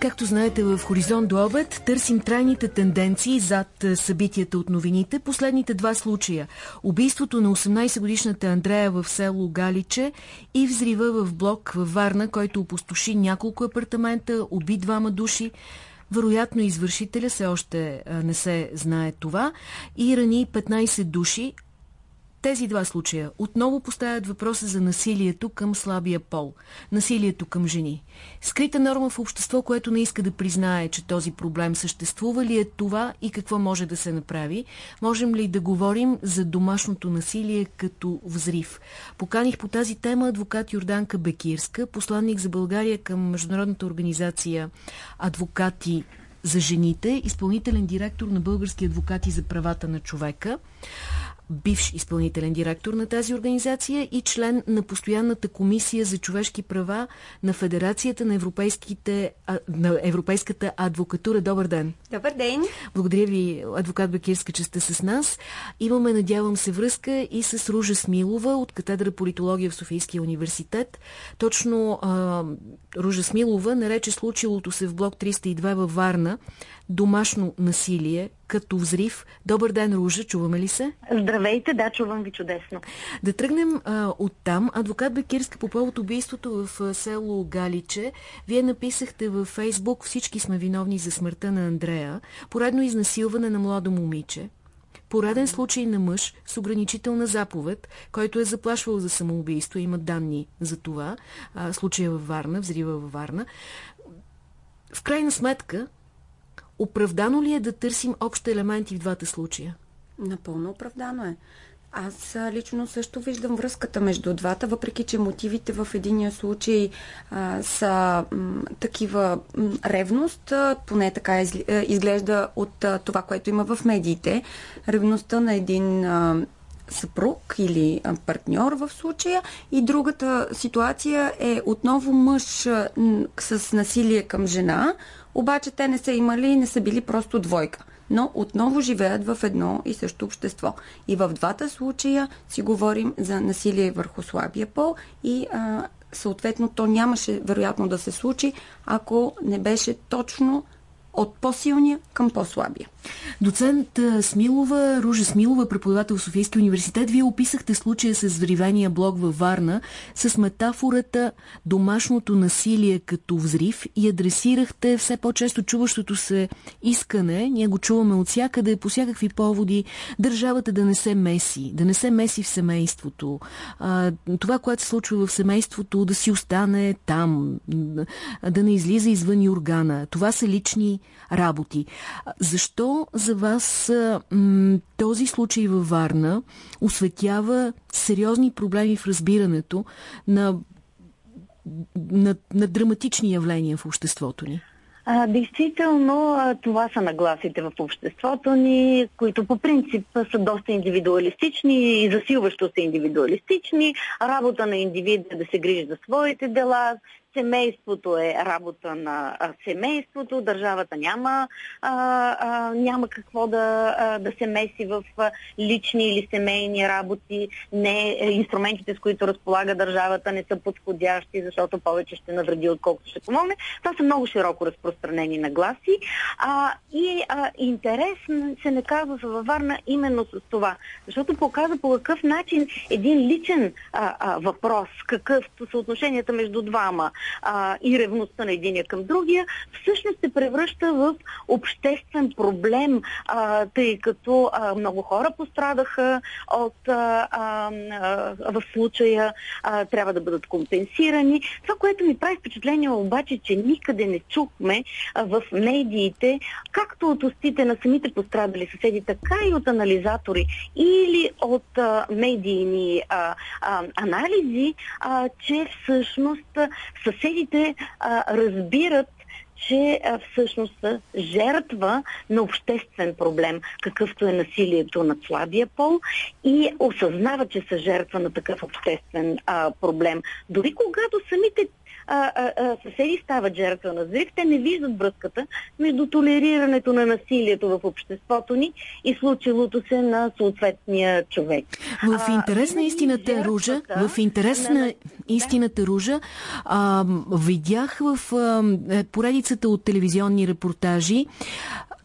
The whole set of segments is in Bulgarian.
Както знаете, в Хоризонт до обед търсим трайните тенденции зад събитията от новините. Последните два случая – убийството на 18-годишната Андрея в село Галиче и взрива в блок във Варна, който опустоши няколко апартамента, уби двама души. Вероятно извършителя все още не се знае това и рани 15 души, тези два случая отново поставят въпроса за насилието към слабия пол, насилието към жени. Скрита норма в общество, което не иска да признае, че този проблем съществува ли е това и какво може да се направи? Можем ли да говорим за домашното насилие като взрив? Поканих по тази тема адвокат Йорданка Бекирска, посланник за България към Международната организация Адвокати за жените, изпълнителен директор на Български адвокати за правата на човека бивш изпълнителен директор на тази организация и член на Постоянната комисия за човешки права на Федерацията на, европейските, на Европейската адвокатура. Добър ден! Добър ден! Благодаря ви, адвокат Бакирска, че сте с нас. Имаме, надявам се, връзка и с Ружа Смилова от катедра политология в Софийския университет. Точно а, Ружа Смилова нарече случилото се в блок 302 във Варна домашно насилие като взрив. Добър ден, Ружа, чуваме ли се? Здравейте, да, чувам ви чудесно. Да тръгнем а, от там. Адвокат Бекирска по повод убийството в село Галиче. Вие написахте във Фейсбук всички сме виновни за смъртта на Андрея. Поредно изнасилване на младо момиче. Пореден случай на мъж с ограничителна заповед, който е заплашвал за самоубийство. Има данни за това. А, случая във Варна, взрива във Варна. В крайна сметка, Оправдано ли е да търсим общи елементи в двата случая? Напълно оправдано е. Аз лично също виждам връзката между двата, въпреки че мотивите в единия случай а, са м, такива м, ревност, а, поне така из, а, изглежда от а, това, което има в медиите. Ревността на един а, съпруг или партньор в случая. И другата ситуация е отново мъж с насилие към жена, обаче те не са имали и не са били просто двойка. Но отново живеят в едно и също общество. И в двата случая си говорим за насилие върху слабия пол и а, съответно то нямаше вероятно да се случи, ако не беше точно от по-силния към по-слабия. Доцент Смилова, Ружа Смилова, преподавател в Софийския университет, вие описахте случая с взривения блок във Варна с метафората домашното насилие като взрив и адресирахте все по-често чуващото се искане, ние го чуваме от всякъде, по всякакви поводи, държавата да не се меси, да не се меси в семейството. Това, което се случва в семейството, да си остане там, да не излиза извън органа. Това са лични работи. Защо за вас този случай във Варна осветява сериозни проблеми в разбирането на, на, на драматични явления в обществото ни? А, действително, това са нагласите в обществото ни, които по принцип са доста индивидуалистични и засилващо се индивидуалистични. Работа на индивида е да се грижи за своите дела, семейството е работа на семейството, държавата няма, а, а, няма какво да, а, да се меси в лични или семейни работи, не, инструментите, с които разполага държавата, не са подходящи, защото повече ще навреди, отколкото ще помогне. Това са много широко разпространени нагласи а, и а, интерес се наказва във Варна именно с това, защото показва по какъв начин един личен а, а, въпрос, какъв съотношенията между двама, а, и ревността на единия към другия, всъщност се превръща в обществен проблем, а, тъй като а, много хора пострадаха от а, а, в случая, а, трябва да бъдат компенсирани. Това, което ми прави впечатление обаче, че никъде не чухме а, в медиите, както от устите на самите пострадали съседи, така и от анализатори или от а, медийни а, а, анализи, а, че всъщност съседите а, разбират че а, всъщност са жертва на обществен проблем, какъвто е насилието над слабия пол и осъзнават, че са жертва на такъв обществен а, проблем. Дори когато самите а, а, а, съседи стават жертва на взрив, те не виждат връзката между толерирането на насилието в обществото ни и случилото се на съответния човек. В интерес на истината, Ружа, в интерес на истината, Ружа, а, видях в а, поредицата от телевизионни репортажи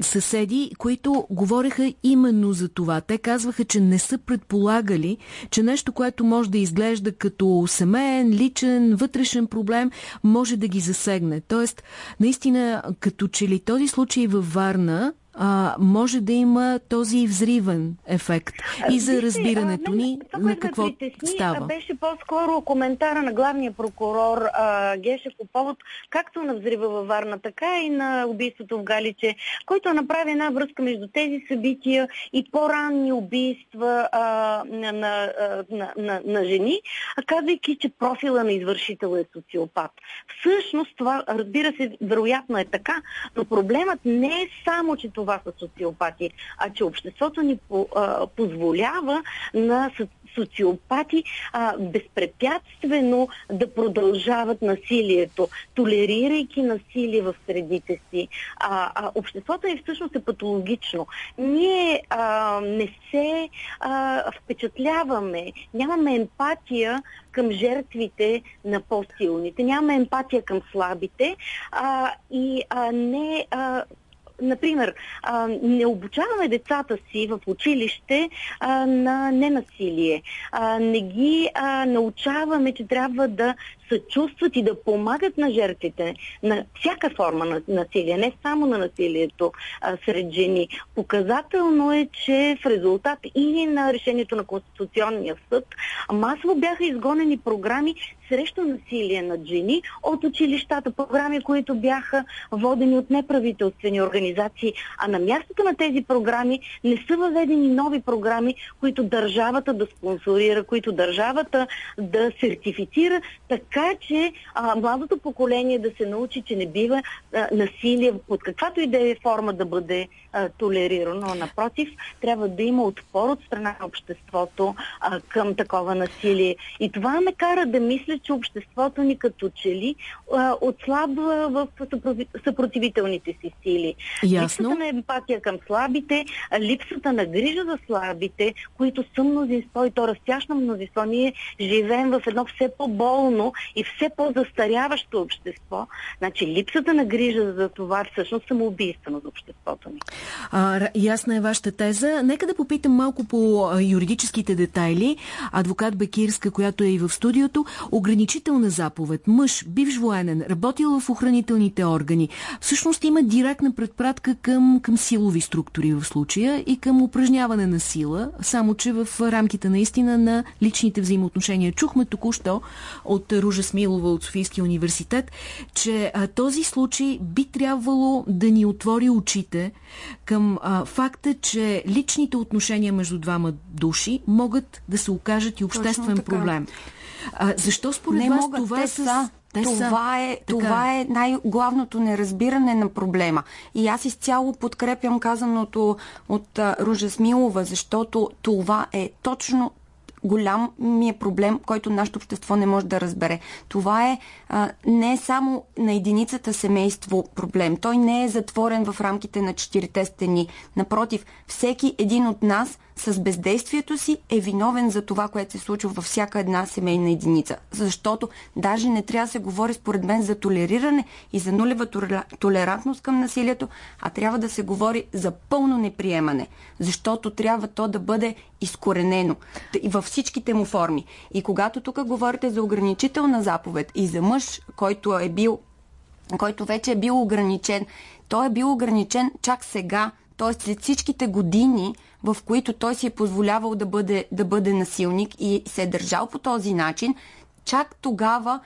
съседи, които говореха именно за това. Те казваха, че не са предполагали, че нещо, което може да изглежда като семейен, личен, вътрешен проблем, може да ги засегне. Тоест, наистина, като че ли този случай във Варна а, може да има този взривен ефект и за разбирането ни на какво става. Беше по-скоро коментара на главния прокурор а, Гешев по повод както на взрива във Варна, така и на убийството в Галиче, който направи една връзка между тези събития и по-ранни убийства а, на, на, на, на, на жени, казвайки, че профила на извършител е социопат. Всъщност това, разбира се, вероятно е така, но проблемът не е само, че това са социопати, а че обществото ни по, а, позволява на социопати а, безпрепятствено да продължават насилието, толерирайки насилие в средите си. А, а, обществото е всъщност е патологично. Ние а, не се а, впечатляваме, нямаме емпатия към жертвите на по-силните, нямаме емпатия към слабите а, и а, не а, Например, а, не обучаваме децата си в училище а, на ненасилие. А, не ги а, научаваме, че трябва да съчувстват и да помагат на жертвите на всяка форма на насилие, не само на насилието а, сред жени. Показателно е, че в резултат и на решението на Конституционния съд масово бяха изгонени програми срещу насилие над жени от училищата, програми, които бяха водени от неправителствени организации, а на мястото на тези програми не са въведени нови програми, които държавата да спонсорира, които държавата да сертифицира, така така че а, младото поколение да се научи, че не бива а, насилие под каквато и да е форма да бъде а, толерирано. Напротив, трябва да има отпор от страна на обществото а, към такова насилие. И това ме кара да мисля, че обществото ни като че ли а, отслабва в съпротивителните си сили. Ясно. Липсата на емпатия към слабите, липсата на грижа за слабите, които са мнозинство и то растящно мнозинство. Ние живеем в едно все по-болно и все по-застаряващо общество. Значи липсата на грижа за това всъщност самоубийствено за обществото ни. А, ясна е вашата теза. Нека да попитам малко по юридическите детайли. Адвокат Бекирска, която е и в студиото, ограничителна заповед, мъж, бивш военен, работил в охранителните органи, всъщност има директна предпратка към, към силови структури в случая и към упражняване на сила, само че в рамките наистина на личните взаимоотношения. Чухме току-що от Ружа Смилова от Софийския университет, че а, този случай би трябвало да ни отвори очите към а, факта, че личните отношения между двама души могат да се окажат и обществен проблем. А, защо според Не вас могат, това те с... са. Те това са. е, това е най-главното неразбиране на проблема. И аз изцяло подкрепям казаното от а, Ружа Смилова, защото това е точно голям ми е проблем, който нашето общество не може да разбере. Това е а, не е само на единицата семейство проблем. Той не е затворен в рамките на четирите стени. Напротив, всеки един от нас – с бездействието си е виновен за това, което се случва във всяка една семейна единица. Защото даже не трябва да се говори според мен за толериране и за нулева толерантност към насилието, а трябва да се говори за пълно неприемане. Защото трябва то да бъде изкоренено и във всичките му форми. И когато тук говорите за ограничителна заповед и за мъж, който е бил който вече е бил ограничен. Той е бил ограничен чак сега, т.е. след всичките години, в които той си е позволявал да бъде, да бъде насилник и се е държал по този начин, чак тогава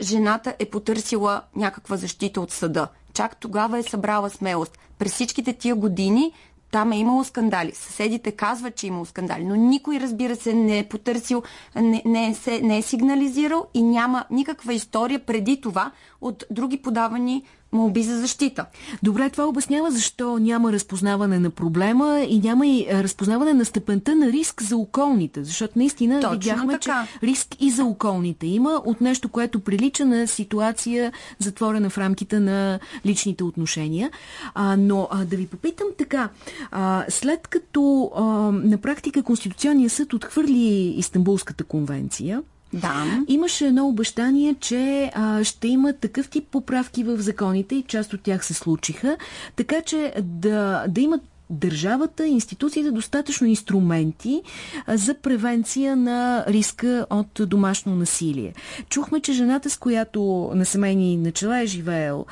жената е потърсила някаква защита от съда. Чак тогава е събрала смелост. През всичките тия години там е имало скандали. Съседите казват, че е имало скандали, но никой, разбира се, не е потърсил, не, не, е, се, не е сигнализирал и няма никаква история преди това от други подавани молби за защита. Добре, това обяснява защо няма разпознаване на проблема и няма и разпознаване на степента на риск за околните, защото наистина Точно видяхме, така. че риск и за околните има от нещо, което прилича на ситуация затворена в рамките на личните отношения. А, но а, да ви попитам така, а, след като а, на практика Конституционния съд отхвърли Истанбулската конвенция, да. Имаше едно обещание, че а, ще има такъв тип поправки в законите и част от тях се случиха, така че да, да имат държавата, институциите достатъчно инструменти за превенция на риска от домашно насилие. Чухме, че жената, с която на семейни начала е живеел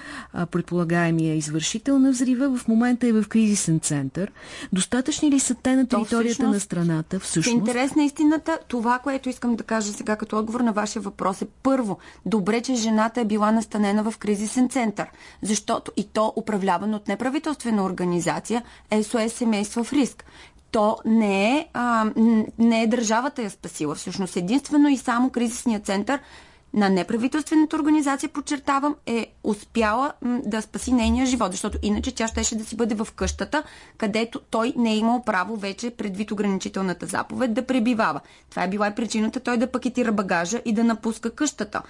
предполагаемия извършител на взрива, в момента е в кризисен център. Достатъчни ли са те на територията всъщност, на страната? Всъщност? Интерес на истината, това, което искам да кажа сега като отговор на вашия въпрос е първо, добре, че жената е била настанена в кризисен център, защото и то управляван от неправителствена организация е SOS семейства в риск то не е, а, не е държавата я спасила. Всъщност единствено и само кризисният център на неправителствената организация, подчертавам, е успяла да спаси нейния живот, защото иначе тя щеше да си бъде в къщата, където той не е имал право вече предвид ограничителната заповед да пребивава. Това е била и причината той да пакетира багажа и да напуска къщата.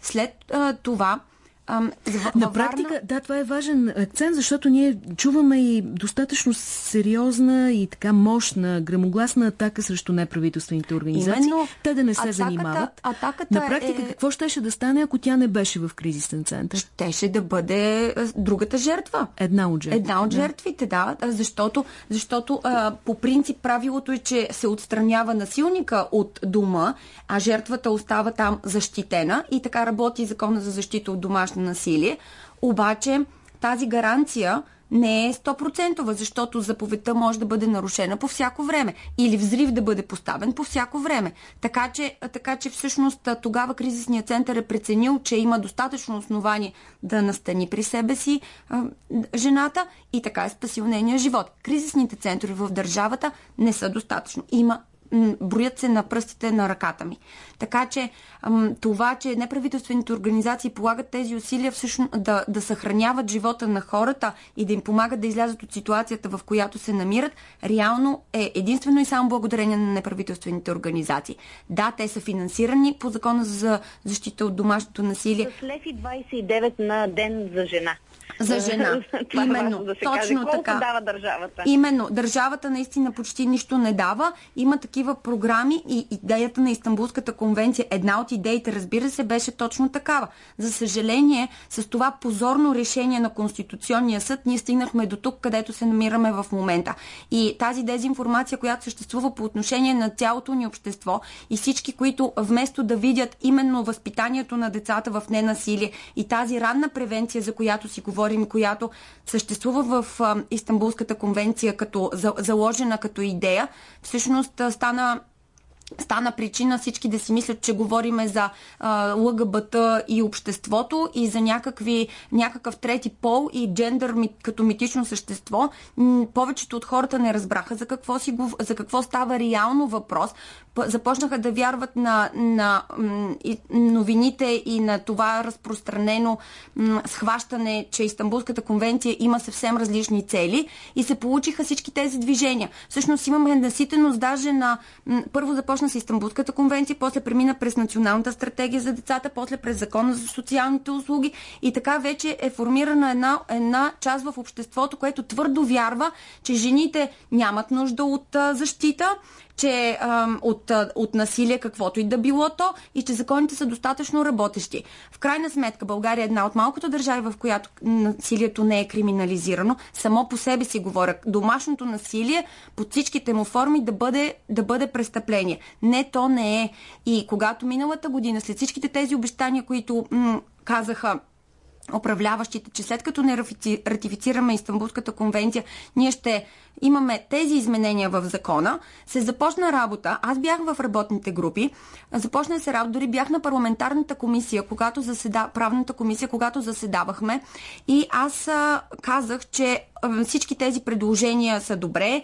След а, това Ам, на практика, Варна... да, това е важен акцент, защото ние чуваме и достатъчно сериозна и така мощна, грамогласна атака срещу неправителствените организации. Именно, те да не се атаката, занимават. Атаката на практика, е... какво щеше да стане, ако тя не беше в кризисен център? Щеше да бъде другата жертва. Една от жертвите. Една от да. жертвите, да. Защото, защото а, по принцип правилото е, че се отстранява насилника от дома, а жертвата остава там защитена и така работи закона за защита от домашния домашно насилие. Обаче тази гаранция не е 100%, защото заповедта може да бъде нарушена по всяко време или взрив да бъде поставен по всяко време. Така че, така че всъщност тогава кризисният център е преценил, че има достатъчно основание да настани при себе си а, жената и така е спасил нейния живот. Кризисните центрове в държавата не са достатъчно. Има броят се на пръстите на ръката ми. Така че това, че неправителствените организации полагат тези усилия всъщност да, да съхраняват живота на хората и да им помагат да излязат от ситуацията, в която се намират, реално е единствено и само благодарение на неправителствените организации. Да, те са финансирани по закона за защита от домашното насилие. С лев и 29 на ден за жена за жена. Е Именно. Да точно каже. Колко така. дава държавата? Именно. Държавата наистина почти нищо не дава. Има такива програми и идеята на Истанбулската конвенция, една от идеите, разбира се, беше точно такава. За съжаление, с това позорно решение на Конституционния съд, ние стигнахме до тук, където се намираме в момента. И тази дезинформация, която съществува по отношение на цялото ни общество и всички, които вместо да видят именно възпитанието на децата в ненасилие и тази ранна превенция, за която си говорим, говорим, която съществува в Истанбулската конвенция като заложена като идея, всъщност стана стана причина всички да си мислят, че говориме за а, ЛГБТ и обществото и за някакви, някакъв трети пол и джендър като митично същество. Повечето от хората не разбраха за какво, си, за какво става реално въпрос. Започнаха да вярват на, на новините и на това разпространено схващане, че Истанбулската конвенция има съвсем различни цели и се получиха всички тези движения. Всъщност имаме наситеност даже на... Първо започна с Истанбулската конвенция, после премина през Националната стратегия за децата, после през Закона за социалните услуги и така вече е формирана една, една част в обществото, което твърдо вярва, че жените нямат нужда от защита, че от, а, от насилие каквото и да било то и че законите са достатъчно работещи. В крайна сметка България е една от малкото държави, в която насилието не е криминализирано. Само по себе си говоря. Домашното насилие под всичките му форми да бъде, да бъде престъпление. Не, то не е. И когато миналата година, след всичките тези обещания, които м- казаха управляващите, че след като не ратифицираме Истанбулската конвенция, ние ще имаме тези изменения в закона, се започна работа. Аз бях в работните групи, започна се работа, дори бях на парламентарната комисия, когато заседа, правната комисия, когато заседавахме и аз а, казах, че всички тези предложения са добре.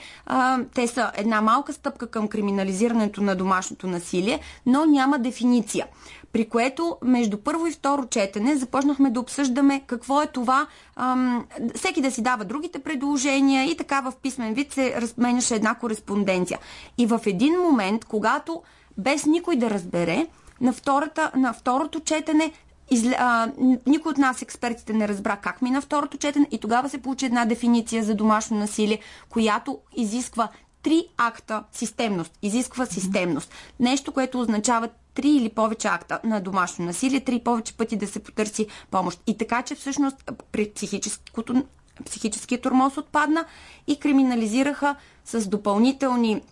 Те са една малка стъпка към криминализирането на домашното насилие, но няма дефиниция. При което между първо и второ четене започнахме да обсъждаме какво е това, ам, всеки да си дава другите предложения и така в писмен вид се разменяше една кореспонденция. И в един момент, когато без никой да разбере, на, втората, на второто четене Изля... А, никой от нас, експертите, не разбра как мина второто четене и тогава се получи една дефиниция за домашно насилие, която изисква три акта системност. Изисква системност. Нещо, което означава три или повече акта на домашно насилие, три повече пъти да се потърси помощ. И така, че всъщност при психическото психическия тормоз отпадна и криминализираха с допълнителни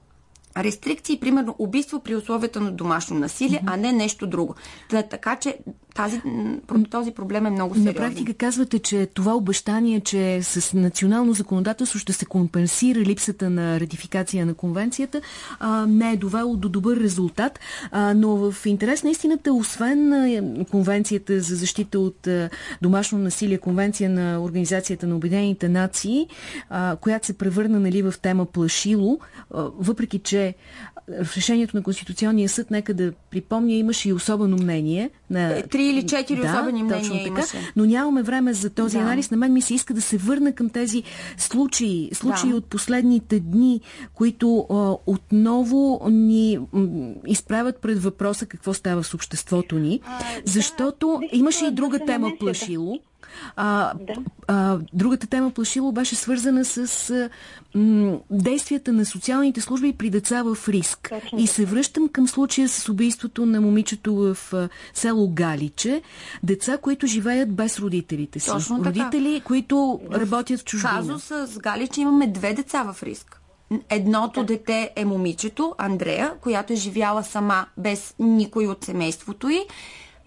рестрикции, примерно убийство при условията на домашно насилие, mm-hmm. а не нещо друго. Та, така че тази, този проблем е много сериозен. На практика казвате, че това обещание, че с национално законодателство ще се компенсира липсата на ратификация на конвенцията, а, не е довело до добър резултат. А, но в интерес на истината, освен а, конвенцията за защита от а, домашно насилие, конвенция на Организацията на Обединените нации, а, която се превърна нали, в тема плашило, а, въпреки че в решението на Конституционния съд, нека да припомня, имаше и особено мнение. На... Е, три или четири да, особени мнения така, имаше. Но нямаме време за този да. анализ. На мен ми се иска да се върна към тези случаи, случаи да. от последните дни, които а, отново ни изправят пред въпроса какво става с обществото ни. А, защото да, имаше и друга тема плашило. А, да. а, другата тема плашило беше свързана с а, м, действията на социалните служби при деца в риск. Точно. И се връщам към случая с убийството на момичето в а, село Галиче. Деца, които живеят без родителите си. Точно Родители, така. които в работят в чужбина. казус с Галиче имаме две деца в риск. Едното да. дете е момичето, Андрея, която е живяла сама без никой от семейството й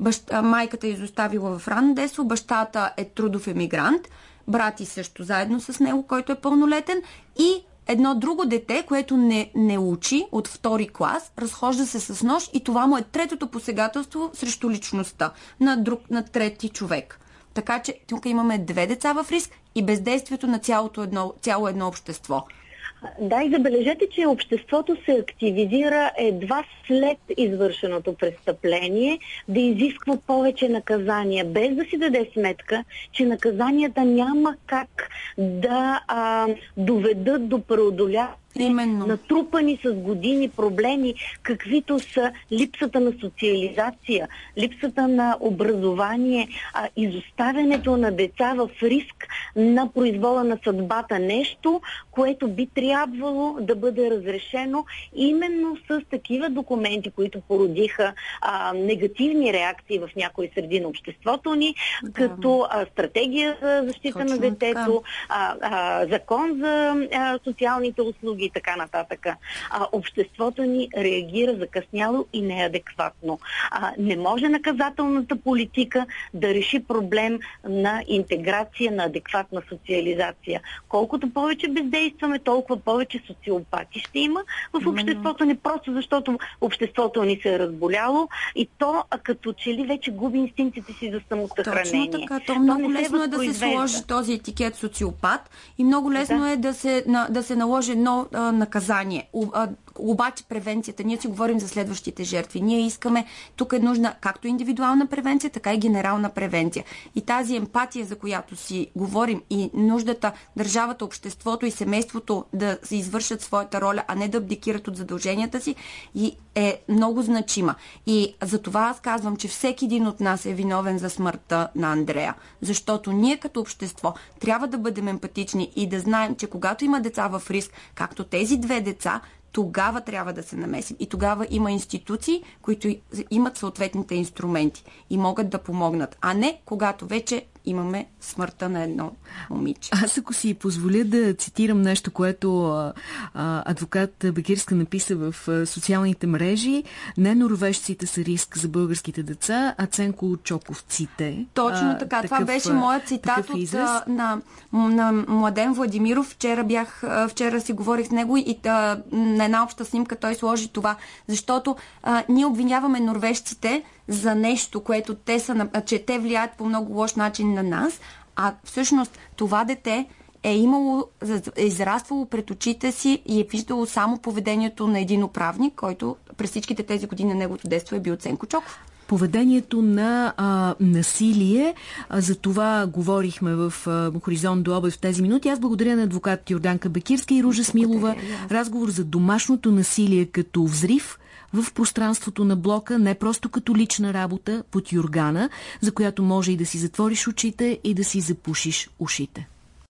Баща, майката е изоставила в ранно детство, бащата е трудов емигрант, брати също заедно с него, който е пълнолетен и едно друго дете, което не, не учи от втори клас, разхожда се с нож и това му е третото посегателство срещу личността на, друг, на трети човек. Така че тук имаме две деца в риск и бездействието на цялото едно, цяло едно общество. Да, и забележете, че обществото се активизира едва след извършеното престъпление да изисква повече наказания, без да си даде сметка, че наказанията няма как да а, доведат до преодоляване Именно. натрупани с години проблеми, каквито са липсата на социализация, липсата на образование, а, изоставянето на деца в риск на произвола на съдбата. Нещо, което би трябвало да бъде разрешено именно с такива документи, които породиха а, негативни реакции в някои среди на обществото ни, да. като а, стратегия за защита Точно на детето, а, а, закон за а, социалните услуги, услуги и така нататък. А, обществото ни реагира закъсняло и неадекватно. А, не може наказателната политика да реши проблем на интеграция, на адекватна социализация. Колкото повече бездействаме, толкова повече социопати ще има в обществото ни, просто защото обществото ни се е разболяло и то а като че ли вече губи инстинктите си за самосъхранение. Точно така. То много то лесно е да се сложи този етикет социопат и много лесно да. е да се, да се наложи едно наказание. Обаче превенцията, ние си говорим за следващите жертви. Ние искаме, тук е нужна както индивидуална превенция, така и генерална превенция. И тази емпатия, за която си говорим и нуждата държавата, обществото и семейството да извършат своята роля, а не да абдикират от задълженията си, и е много значима. И за това аз казвам, че всеки един от нас е виновен за смъртта на Андрея. Защото ние като общество трябва да бъдем емпатични и да знаем, че когато има деца в риск, както тези две деца, тогава трябва да се намесим. И тогава има институции, които имат съответните инструменти и могат да помогнат, а не когато вече имаме смъртта на едно момиче. Аз ако си позволя да цитирам нещо, което а, а, адвокат Бекирска написа в а, социалните мрежи, не норвежците са риск за българските деца, а Ценко Чоковците. Точно а, така. Такъв, Това беше моят цитат от, а, на, на Младен Владимиров. Вчера, бях, а, вчера си говорих с него и а, на една обща снимка той сложи това, защото а, ние обвиняваме норвежците за нещо, което те са, че те влияят по много лош начин на нас, а всъщност това дете е имало, е израствало пред очите си и е виждало само поведението на един управник, който през всичките тези години на неговото детство е бил Ценко Чоков поведението на а, насилие. А, за това говорихме в а, Хоризонт до обед в тези минути. Аз благодаря на адвокат Йорданка Бекирска и Ружа Смилова. Разговор за домашното насилие като взрив в пространството на блока, не просто като лична работа под юргана, за която може и да си затвориш очите и да си запушиш ушите.